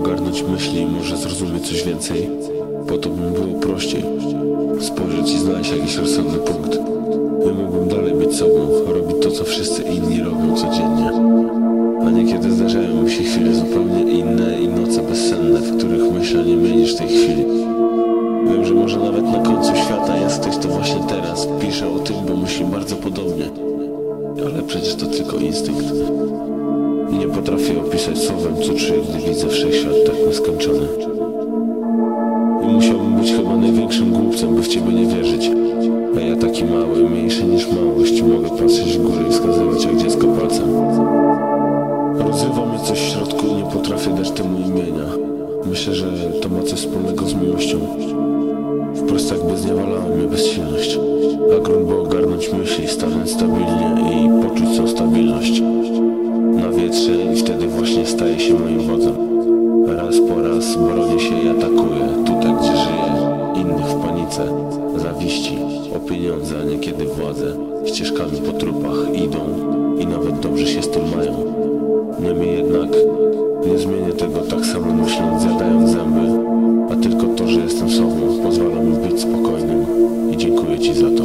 ogarnąć myśli może zrozumieć coś więcej, po to by mi było prościej. Spojrzeć i znaleźć jakiś rozsądny punkt. Ja mógłbym dalej być sobą, robić to, co wszyscy inni robią codziennie. A niekiedy zdarzają mi się chwile zupełnie inne i noce bezsenne, w których myślę nie mniej niż tej chwili. Wiem, że może nawet na końcu świata jest ktoś, kto właśnie teraz pisze o tym, bo myśli bardzo podobnie. Ale przecież to tylko instynkt. Potrafię opisać słowem, co czuję, gdy widzę wszechświat tak nieskończony. I musiałbym być chyba największym głupcem, by w ciebie nie wierzyć. A ja taki mały, mniejszy niż małość, mogę patrzeć w górę i wskazywać jak dziecko palcem. Rozrywa mnie coś w środku i nie potrafię dać temu imienia. Myślę, że to ma coś wspólnego z miłością. Wprost jakby zniewalała mnie bezsilność. A grunt ogarnąć myśli, stanąć stabilnie Raz po raz bronię się i atakuję, tutaj gdzie żyję. Innych w panice, zawiści, o pieniądze, a niekiedy władzę. Ścieżkami po trupach idą i nawet dobrze się z tym mają. Niemniej jednak nie zmienię tego tak samo myśląc, zjadając zęby, a tylko to, że jestem sobą, pozwala mi być spokojnym i dziękuję Ci za to.